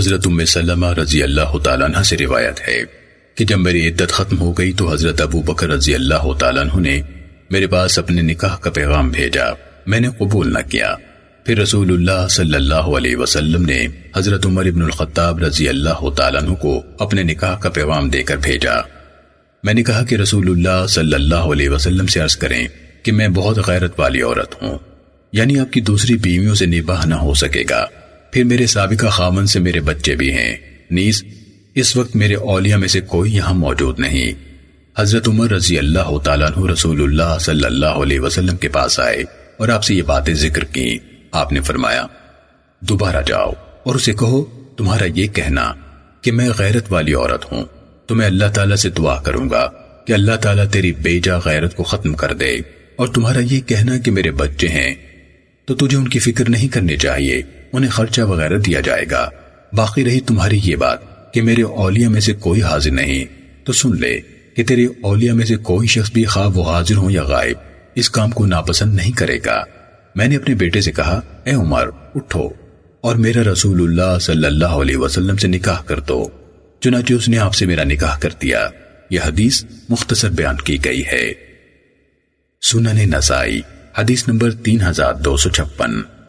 حضرت ام سلمہ رضی اللہ تعالیٰ عنہ سے روایت ہے کہ جب میری عدت ختم ہو گئی تو حضرت ابو بکر رضی اللہ تعالیٰ عنہ نے میرے پاس اپنے نکاح کا پیغام بھیجا۔ میں نے قبول نہ کیا۔ پھر رسول اللہ صلی اللہ علیہ وسلم نے حضرت عمر ابن الخطاب رضی اللہ تعالیٰ عنہ کو اپنے نکاح کا پیغام دے کر بھیجا۔ میں نے کہا کہ رسول اللہ صلی اللہ علیہ وسلم سے عرض کریں کہ میں بہت غیرت والی عورت ہوں۔ یعنی آپ کی دوسری بیویوں سے نباہ نہ ہو سکے گا۔ پھر میرے سابقہ خامن سے میرے بچے بھی ہیں۔ نیز، اس وقت میرے اولیاء میں سے کوئی یہاں موجود نہیں۔ حضرت عمر رضی اللہ تعالیٰ عنہ رسول اللہ صلی اللہ علیہ وسلم کے پاس آئے اور آپ سے یہ باتیں ذکر کی آپ نے فرمایا، دوبارہ جاؤ اور اسے کہو، تمہارا یہ کہنا کہ میں غیرت والی عورت ہوں۔ تو میں اللہ تعالیٰ سے دعا کروں گا کہ اللہ تعالیٰ تیری بیجا غیرت کو ختم کر دے اور تمہارا یہ کہنا کہ میرے بچے ہیں، تو تجھے ان کی فکر نہیں کرنی چاہیے۔ انہیں خرچہ وغیرہ دیا جائے گا۔ باقی رہی تمہاری یہ بات کہ میرے اولیاء میں سے کوئی حاضر نہیں۔ تو سن لے کہ تیرے اولیاء میں سے کوئی شخص بھی خواب وہ حاضر ہوں یا غائب، اس کام کو ناپسند نہیں کرے گا۔ میں نے اپنے بیٹے سے کہا، اے عمر، اٹھو اور میرا رسول اللہ صلی اللہ علیہ وسلم سے نکاح کر دو۔ چنانچہ اس نے آپ سے میرا نکاح کر دیا۔ یہ حدیث مختصر بیان کی گئی ہے۔ سنن نسائی، حدیث نمبر تین ہزار دو سو چھپن۔